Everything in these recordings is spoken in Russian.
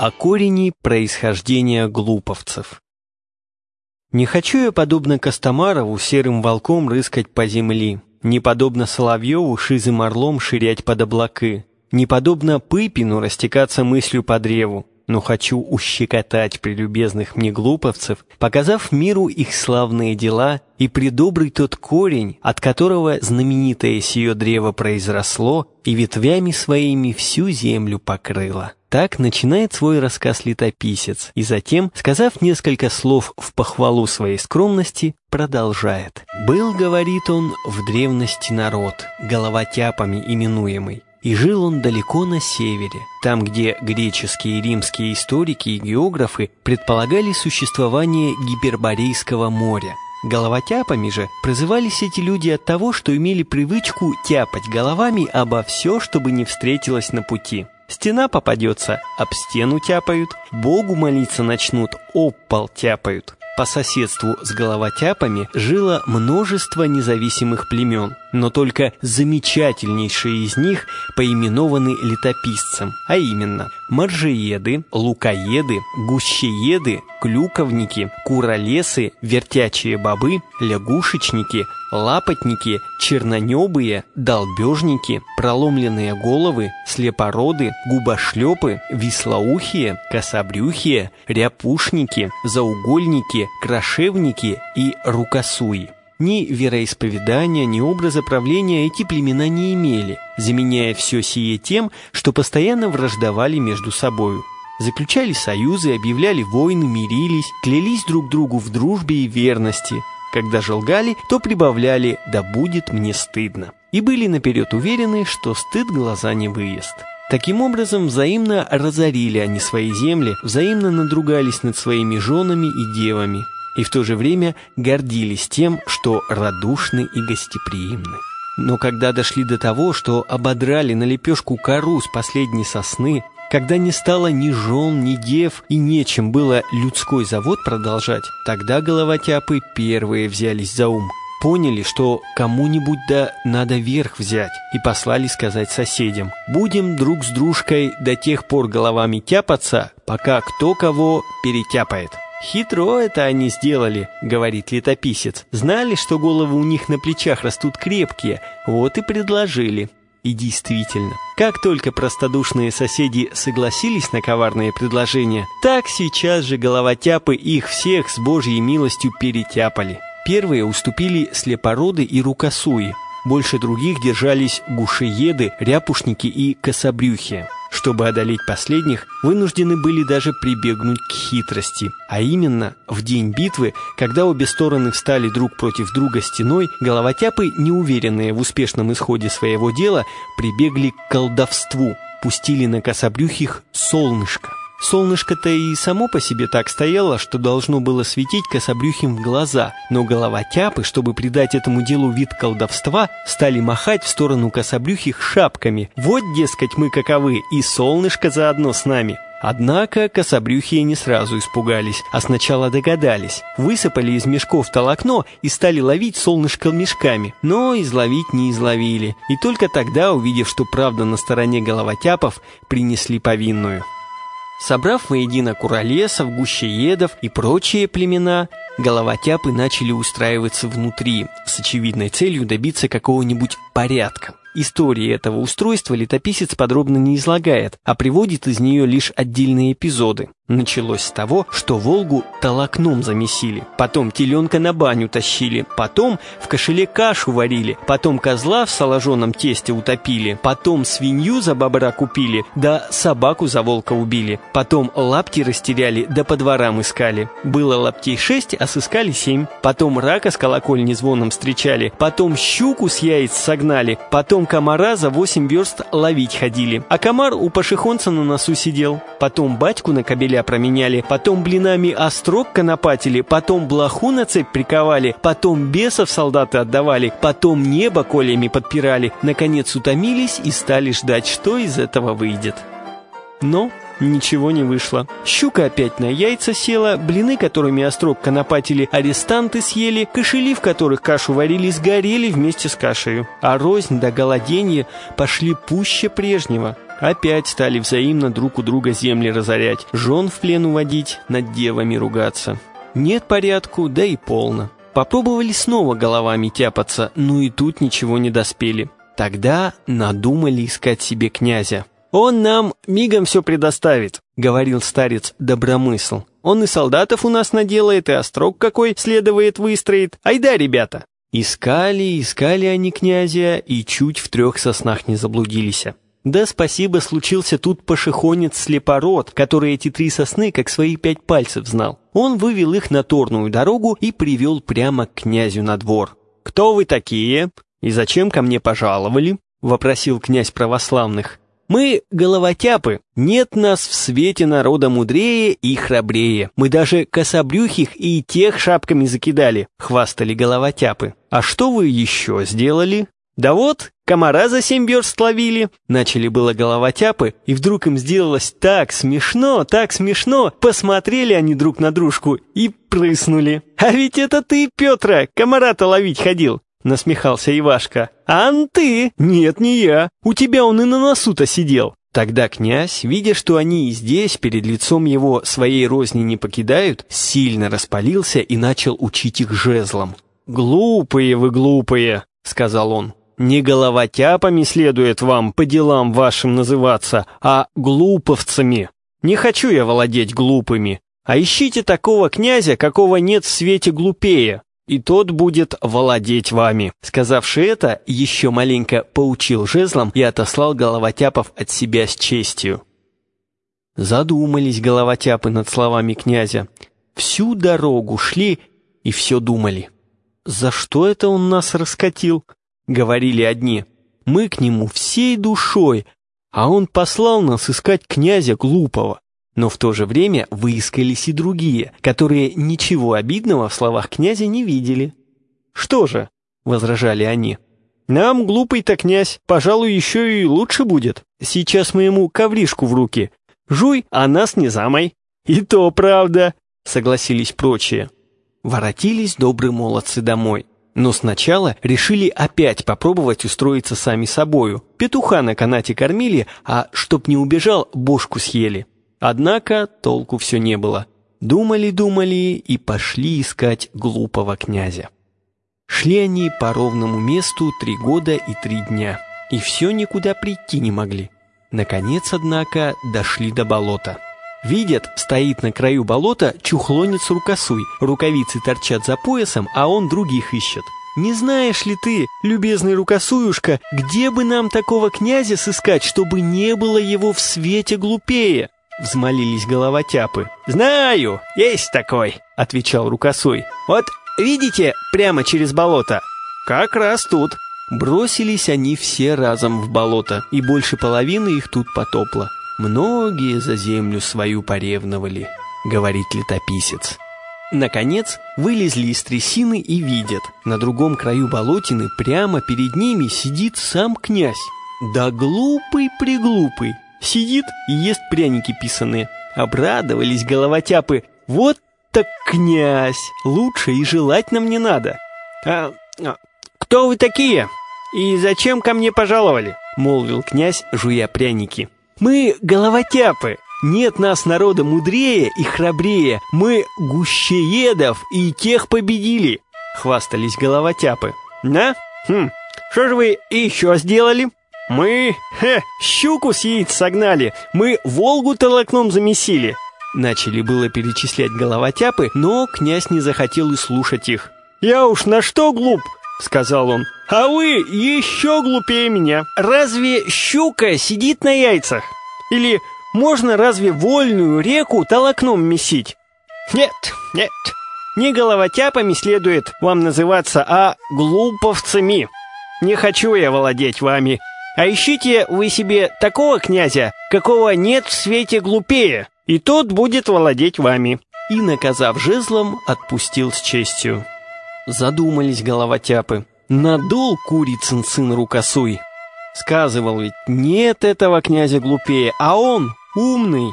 О корени происхождения глуповцев. Не хочу я, подобно Костомарову, серым волком рыскать по земле, не подобно Соловьеву шизым орлом ширять под облаки, не подобно Пыпину растекаться мыслью по древу, но хочу ущекотать прелюбезных мне глуповцев, показав миру их славные дела и предобрый тот корень, от которого знаменитое сие древо произросло и ветвями своими всю землю покрыло. Так начинает свой рассказ летописец, и затем, сказав несколько слов в похвалу своей скромности, продолжает. «Был, — говорит он, — в древности народ, головотяпами именуемый, и жил он далеко на севере, там, где греческие и римские историки и географы предполагали существование Гиперборейского моря. Головотяпами же прозывались эти люди от того, что имели привычку тяпать головами обо все, чтобы не встретилось на пути. Стена попадется, об стену тяпают, Богу молиться начнут, об пол тяпают. По соседству с головотяпами жило множество независимых племен, но только замечательнейшие из них поименованы летописцем, а именно моржееды, лукоеды, гущееды, клюковники, куролесы, вертячие бобы, лягушечники, лапотники, чернонебые, долбежники, проломленные головы, слепороды, губошлепы, вислоухие, кособрюхие, ряпушники, заугольники, крошевники и рукосуи. Ни вероисповедания, ни образа правления эти племена не имели, заменяя все сие тем, что постоянно враждовали между собою. Заключали союзы, объявляли войны, мирились, клялись друг другу в дружбе и верности. Когда же лгали, то прибавляли «да будет мне стыдно». И были наперед уверены, что стыд глаза не выезд. Таким образом, взаимно разорили они свои земли, взаимно надругались над своими женами и девами, и в то же время гордились тем, что радушны и гостеприимны. Но когда дошли до того, что ободрали на лепешку кору с последней сосны, когда не стало ни жен, ни дев и нечем было людской завод продолжать, тогда головотяпы первые взялись за ум. Поняли, что кому-нибудь да надо верх взять, и послали сказать соседям. Будем друг с дружкой до тех пор головами тяпаться, пока кто кого перетяпает. «Хитро это они сделали», — говорит летописец. «Знали, что головы у них на плечах растут крепкие, вот и предложили». И действительно, как только простодушные соседи согласились на коварные предложения, так сейчас же головотяпы их всех с Божьей милостью перетяпали. Первые уступили слепороды и рукосуи, больше других держались гушееды, ряпушники и кособрюхи. Чтобы одолеть последних, вынуждены были даже прибегнуть к хитрости. А именно, в день битвы, когда обе стороны встали друг против друга стеной, головотяпы, неуверенные в успешном исходе своего дела, прибегли к колдовству, пустили на кособрюхих солнышко. Солнышко-то и само по себе так стояло, что должно было светить кособрюхим в глаза, но головотяпы, чтобы придать этому делу вид колдовства, стали махать в сторону кособрюхих шапками. Вот, дескать, мы каковы, и солнышко заодно с нами. Однако кособрюхие не сразу испугались, а сначала догадались. Высыпали из мешков толокно и стали ловить солнышко мешками. Но изловить не изловили. И только тогда, увидев, что правда на стороне головотяпов, принесли повинную. Собрав воедино куролесов, гущеедов и прочие племена, головотяпы начали устраиваться внутри, с очевидной целью добиться какого-нибудь порядка. Истории этого устройства летописец подробно не излагает, а приводит из нее лишь отдельные эпизоды. Началось с того, что Волгу толокном замесили, потом теленка на баню тащили, потом в кошеле кашу варили, потом козла в соложенном тесте утопили, потом свинью за бобра купили, да собаку за волка убили, потом лапти растеряли, да по дворам искали. Было лаптей шесть, а сыскали семь. Потом рака с колокольни звоном встречали, потом щуку с яиц согнали, потом комара за восемь верст ловить ходили, а комар у пашихонца на носу сидел, потом батьку на кобеля киселя променяли, потом блинами острог конопатили, потом блоху на цепь приковали, потом бесов солдаты отдавали, потом небо колями подпирали, наконец утомились и стали ждать, что из этого выйдет. Но Ничего не вышло. Щука опять на яйца села, блины, которыми острог конопатили, арестанты съели, кошели, в которых кашу варили, сгорели вместе с кашей. А рознь до голоденья пошли пуще прежнего. Опять стали взаимно друг у друга земли разорять, жен в плен уводить, над девами ругаться. Нет порядку, да и полно. Попробовали снова головами тяпаться, но и тут ничего не доспели. Тогда надумали искать себе князя. «Он нам мигом все предоставит», — говорил старец Добромысл. «Он и солдатов у нас наделает, и острог какой следует выстроит. Айда, ребята!» Искали, искали они князя, и чуть в трех соснах не заблудились. Да спасибо, случился тут пошехонец-слепород, который эти три сосны как свои пять пальцев знал. Он вывел их на торную дорогу и привел прямо к князю на двор. «Кто вы такие? И зачем ко мне пожаловали?» — вопросил князь православных. «Мы головотяпы, нет нас в свете народа мудрее и храбрее. Мы даже кособрюхих и тех шапками закидали», — хвастали головотяпы. «А что вы еще сделали?» «Да вот, комара за семь верст ловили!» Начали было головотяпы, и вдруг им сделалось так смешно, так смешно. Посмотрели они друг на дружку и прыснули. «А ведь это ты, Петра, комара-то ловить ходил!» Насмехался Ивашка. «Ан ты!» «Нет, не я. У тебя он и на носу-то сидел». Тогда князь, видя, что они и здесь, перед лицом его, своей розни не покидают, сильно распалился и начал учить их жезлом. «Глупые вы, глупые!» — сказал он. Не головотяпами следует вам по делам вашим называться, а глуповцами. Не хочу я владеть глупыми, а ищите такого князя, какого нет в свете глупее, и тот будет владеть вами». Сказавши это, еще маленько поучил жезлом и отослал головотяпов от себя с честью. Задумались головотяпы над словами князя. Всю дорогу шли и все думали. «За что это он нас раскатил?» Говорили одни. Мы к нему всей душой, а он послал нас искать князя глупого. Но в то же время выискались и другие, которые ничего обидного в словах князя не видели. «Что же?» — возражали они. «Нам, глупый-то князь, пожалуй, еще и лучше будет. Сейчас мы ему ковришку в руки. Жуй, а нас не замай». «И то правда», — согласились прочие. Воротились добрые молодцы домой. Но сначала решили опять попробовать устроиться сами собою. Петуха на канате кормили, а чтоб не убежал, бошку съели. Однако толку все не было. Думали-думали и пошли искать глупого князя. Шли они по ровному месту три года и три дня. И все никуда прийти не могли. Наконец, однако, дошли до болота. Видят, стоит на краю болота чухлонец рукосуй, рукавицы торчат за поясом, а он других ищет. Не знаешь ли ты, любезный рукосуюшка, где бы нам такого князя сыскать, чтобы не было его в свете глупее? Взмолились головотяпы. «Знаю, есть такой», — отвечал рукосуй. «Вот видите, прямо через болото? Как раз тут». Бросились они все разом в болото, и больше половины их тут потопло. Многие за землю свою поревновали, говорит летописец. Наконец, вылезли из трясины и видят, на другом краю болотины прямо перед ними сидит сам князь. Да глупый-приглупый, сидит и ест пряники писаные. Обрадовались головотяпы, вот так князь, лучше и желать нам не надо. А, а кто вы такие? И зачем ко мне пожаловали? Молвил князь, жуя пряники. Мы головотяпы. Нет нас народа мудрее и храбрее. Мы гущеедов и тех победили. Хвастались головотяпы. Да? Хм. Что же вы еще сделали? Мы, хе, щуку с яиц согнали. Мы Волгу толокном замесили. Начали было перечислять головотяпы, но князь не захотел и слушать их. «Я уж на что глуп?» — сказал он. «А вы еще глупее меня. Разве щука сидит на яйцах? Или можно разве вольную реку толокном месить? Нет, нет, не головотяпами следует вам называться, а глуповцами. Не хочу я владеть вами. А ищите вы себе такого князя, какого нет в свете глупее, и тот будет владеть вами». И, наказав жезлом, отпустил с честью. Задумались головотяпы. Надул курицын сын рукосуй. Сказывал ведь, нет этого князя глупее, а он умный.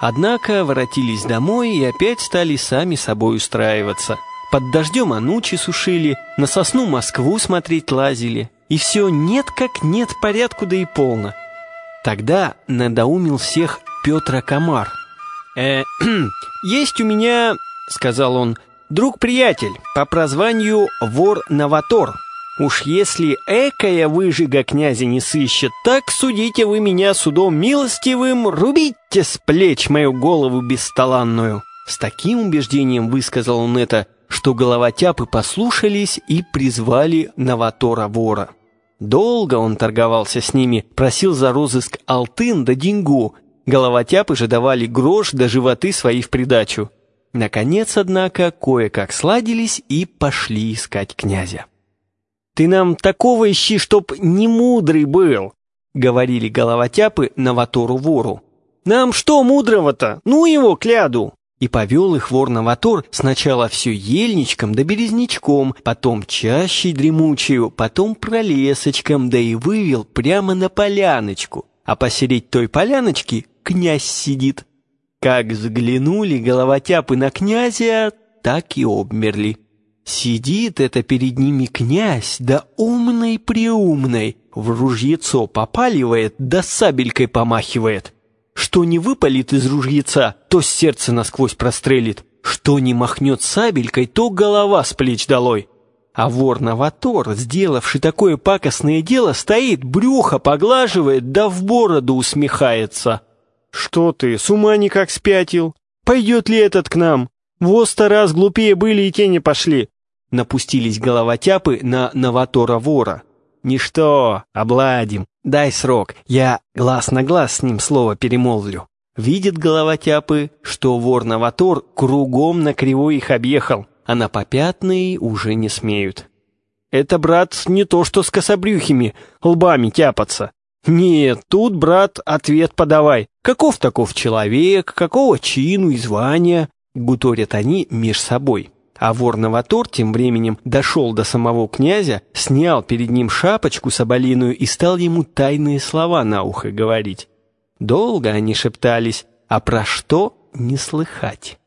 Однако воротились домой и опять стали сами собой устраиваться. Под дождем анучи сушили, на сосну Москву смотреть лазили. И все нет как нет порядку да и полно. Тогда надоумил всех Петр Комар. «Э, есть у меня, — сказал он, — друг-приятель по прозванию Вор-Новатор». Уж если экая выжига князя не сыщет, так судите вы меня судом милостивым, рубите с плеч мою голову бесталанную. С таким убеждением высказал он это, что головотяпы послушались и призвали Новатора-вора. Долго он торговался с ними, просил за розыск алтын да деньгу, головотяпы же давали грош да животы свои в придачу. Наконец, однако, кое-как сладились и пошли искать князя. «Ты нам такого ищи, чтоб не мудрый был», — говорили головотяпы Новатору-вору. «Нам что мудрого-то? Ну его, кляду!» И повел их вор Новатор сначала все ельничком да березничком, потом чаще дремучую, потом пролесочком, да и вывел прямо на поляночку. А посередь той поляночки князь сидит. Как взглянули головотяпы на князя, так и обмерли. Сидит это перед ними князь, да умный-преумный, в ружьецо попаливает, да сабелькой помахивает. Что не выпалит из ружьеца, то сердце насквозь прострелит. Что не махнет сабелькой, то голова с плеч долой. А вор-новатор, сделавший такое пакостное дело, стоит, брюхо поглаживает, да в бороду усмехается. «Что ты, с ума никак спятил? Пойдет ли этот к нам? Во сто раз глупее были и тени пошли. Напустились головотяпы на новатора-вора. «Ничто, обладим, дай срок, я глаз на глаз с ним слово перемолвлю». Видят головотяпы, что вор-новатор кругом на кривой их объехал, а на попятные уже не смеют. Это, брат, не то что с кособрюхими, лбами тяпаться. Нет, тут, брат, ответ подавай. Каков таков человек, какого чину и звания? Гуторят они меж собой. А вор Новатор тем временем дошел до самого князя, снял перед ним шапочку соболиную и стал ему тайные слова на ухо говорить. Долго они шептались, а про что не слыхать.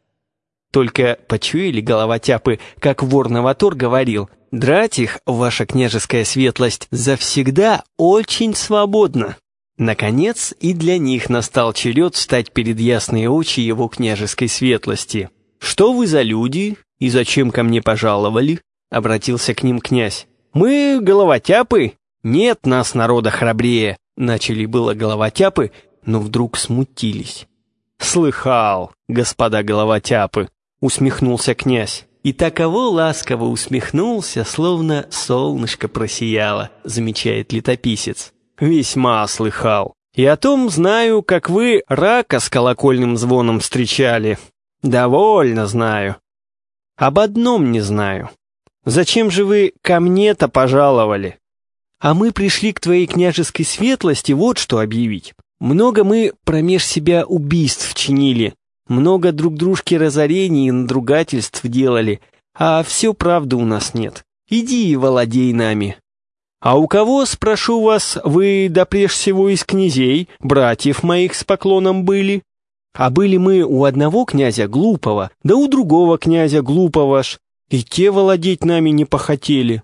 Только почуяли головотяпы, как вор Новатор говорил, «Драть их, ваша княжеская светлость, завсегда очень свободно». Наконец, и для них настал черед встать перед ясные очи его княжеской светлости. «Что вы за люди? И зачем ко мне пожаловали?» — обратился к ним князь. «Мы головотяпы? Нет нас народа храбрее!» Начали было головотяпы, но вдруг смутились. «Слыхал, господа головотяпы!» — усмехнулся князь. И таково ласково усмехнулся, словно солнышко просияло, замечает летописец. «Весьма слыхал. И о том знаю, как вы рака с колокольным звоном встречали. Довольно знаю. Об одном не знаю. Зачем же вы ко мне-то пожаловали? А мы пришли к твоей княжеской светлости вот что объявить. Много мы промеж себя убийств чинили, много друг дружки разорений и надругательств делали, а все правды у нас нет. Иди и владей нами. А у кого, спрошу вас, вы да прежде всего из князей, братьев моих с поклоном были? А были мы у одного князя глупого, да у другого князя глупого ж, и те владеть нами не похотели.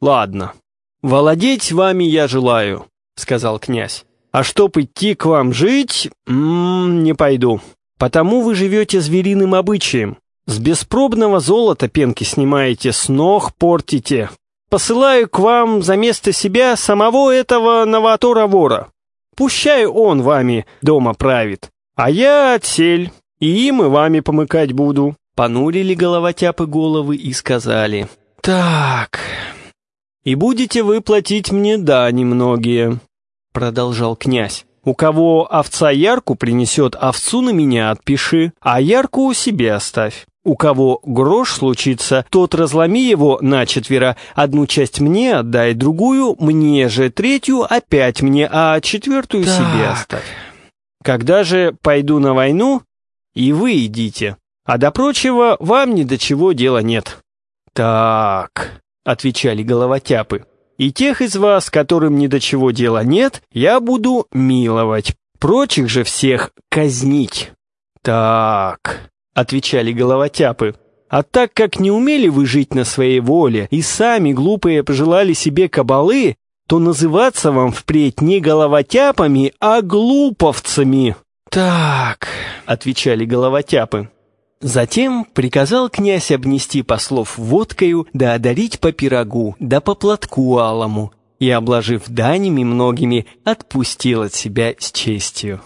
Ладно, владеть вами я желаю, сказал князь. А чтоб идти к вам жить, м -м, не пойду. Потому вы живете звериным обычаем. С беспробного золота пенки снимаете, с ног портите. Посылаю к вам за место себя самого этого новатора-вора. Пущай он вами дома правит. А я отсель, и им и вами помыкать буду. Понурили головотяпы головы и сказали. Так, и будете вы платить мне дани многие, продолжал князь. У кого овца ярку принесет, овцу на меня отпиши, а ярку у себе оставь. У кого грош случится, тот разломи его на четверо. Одну часть мне отдай, другую мне же, третью опять мне, а четвертую так. себе оставь. Когда же пойду на войну, и вы идите, а до прочего вам ни до чего дела нет». «Так», — отвечали головотяпы, «и тех из вас, которым ни до чего дела нет, я буду миловать, прочих же всех казнить. Так, отвечали головотяпы, а так как не умели вы жить на своей воле и сами глупые пожелали себе кабалы, то называться вам впредь не головотяпами, а глуповцами. Так, отвечали головотяпы. Затем приказал князь обнести послов водкою, да одарить по пирогу, да по платку алому, и, обложив данями многими, отпустил от себя с честью.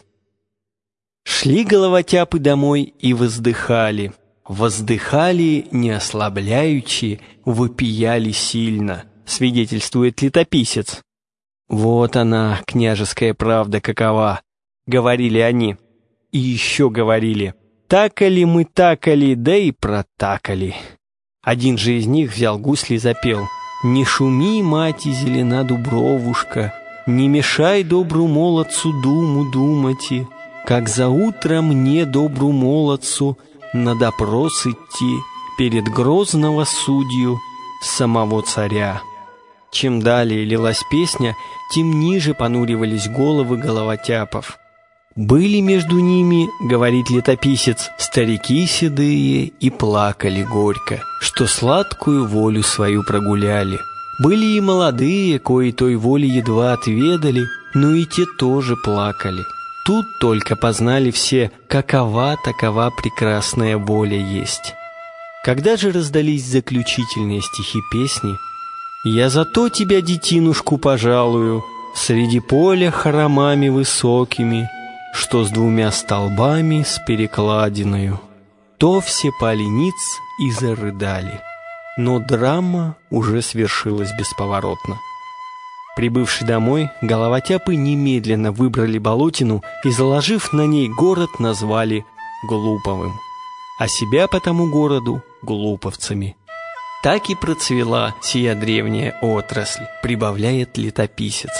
Шли головотяпы домой и воздыхали. Воздыхали, не ослабляючи, вопияли сильно, свидетельствует летописец. «Вот она, княжеская правда какова», — говорили они. И еще говорили, «Такали мы такали, да и протакали». Один же из них взял гусли и запел «Не шуми, мать и зелена дубровушка, не мешай добру молодцу думу думати, как за утро мне добру молодцу на допрос идти перед грозного судью самого царя». Чем далее лилась песня, тем ниже понуривались головы головотяпов. «Были между ними, — говорит летописец, — старики седые и плакали горько, что сладкую волю свою прогуляли. Были и молодые, кои той воли едва отведали, но и те тоже плакали. Тут только познали все, какова такова прекрасная воля есть». Когда же раздались заключительные стихи песни — я зато тебя, детинушку, пожалую, Среди поля хоромами высокими, Что с двумя столбами с перекладиною. То все пали ниц и зарыдали. Но драма уже свершилась бесповоротно. Прибывший домой, головотяпы немедленно выбрали болотину и, заложив на ней город, назвали Глуповым, а себя по тому городу — Глуповцами. Так и процвела сия древняя отрасль, прибавляет летописец.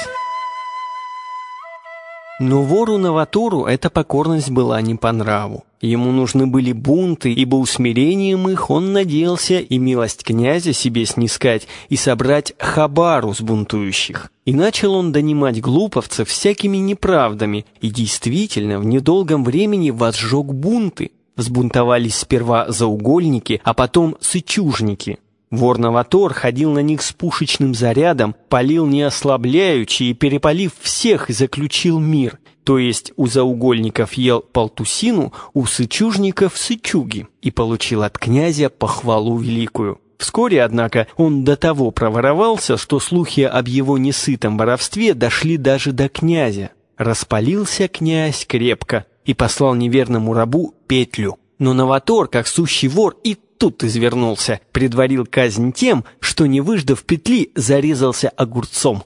Но вору Новатору эта покорность была не по нраву. Ему нужны были бунты, ибо усмирением их он надеялся и милость князя себе снискать и собрать хабару с бунтующих. И начал он донимать глуповцев всякими неправдами, и действительно в недолгом времени возжег бунты. Взбунтовались сперва заугольники, а потом сычужники. Вор-новатор ходил на них с пушечным зарядом, палил не ослабляючи и, перепалив всех, заключил мир, то есть у заугольников ел полтусину, у сычужников сычуги, и получил от князя похвалу великую. Вскоре, однако, он до того проворовался, что слухи об его несытом воровстве дошли даже до князя. Распалился князь крепко и послал неверному рабу петлю. Но Новатор, как сущий вор, и тут извернулся, предварил казнь тем, что, не выждав петли, зарезался огурцом.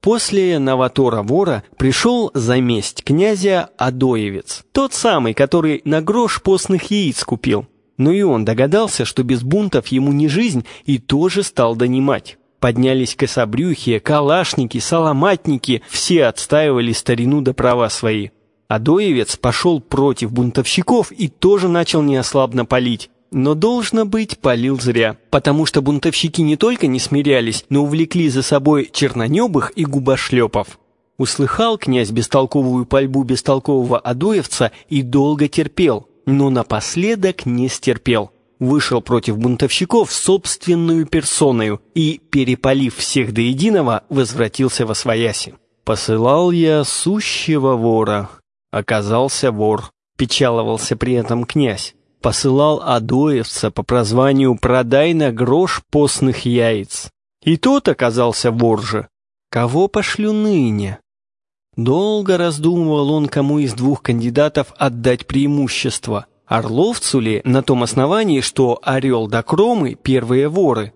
После Новотора-вора пришел за месть князя Адоевец, тот самый, который на грош постных яиц купил. Но и он догадался, что без бунтов ему не жизнь, и тоже стал донимать. Поднялись кособрюхи, калашники, саламатники, все отстаивали старину до права свои. Адоевец пошел против бунтовщиков и тоже начал неослабно палить. Но, должно быть, палил зря, потому что бунтовщики не только не смирялись, но увлекли за собой чернонебых и губошлепов. Услыхал князь бестолковую пальбу бестолкового адоевца и долго терпел, но напоследок не стерпел. Вышел против бунтовщиков собственную персоною и, перепалив всех до единого, возвратился во свояси. «Посылал я сущего вора, оказался вор», — печаловался при этом князь посылал Адоевца по прозванию «Продай на грош постных яиц». И тот оказался вор же. Кого пошлю ныне? Долго раздумывал он, кому из двух кандидатов отдать преимущество. Орловцу ли на том основании, что Орел да Кромы — первые воры?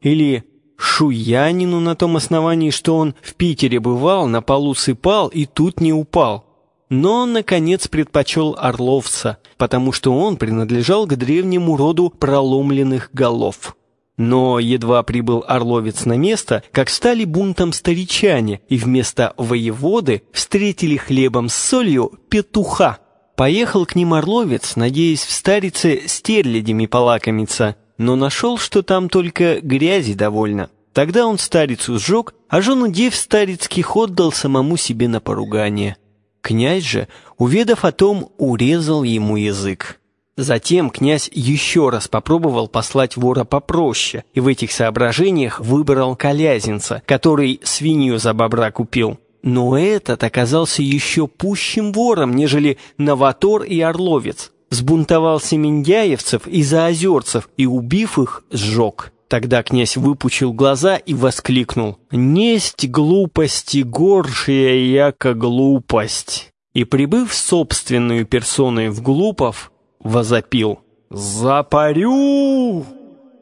Или Шуянину на том основании, что он в Питере бывал, на полу сыпал и тут не упал? Но он, наконец, предпочел Орловца, потому что он принадлежал к древнему роду проломленных голов. Но едва прибыл Орловец на место, как стали бунтом старичане, и вместо воеводы встретили хлебом с солью петуха. Поехал к ним Орловец, надеясь в старице стерлядями полакомиться, но нашел, что там только грязи довольно. Тогда он старицу сжег, а жену дев старицких отдал самому себе на поругание. Князь же, уведав о том, урезал ему язык. Затем князь еще раз попробовал послать вора попроще, и в этих соображениях выбрал Колязинца, который свинью за бобра купил. Но этот оказался еще пущим вором, нежели Новатор и Орловец. Сбунтовался Миндяевцев и Заозерцев, и, убив их, сжег. Тогда князь выпучил глаза и воскликнул «Несть глупости горшая, яко глупость!» И, прибыв собственную персоной в Глупов, возопил «Запарю!».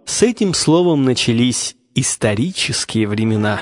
С этим словом начались исторические времена.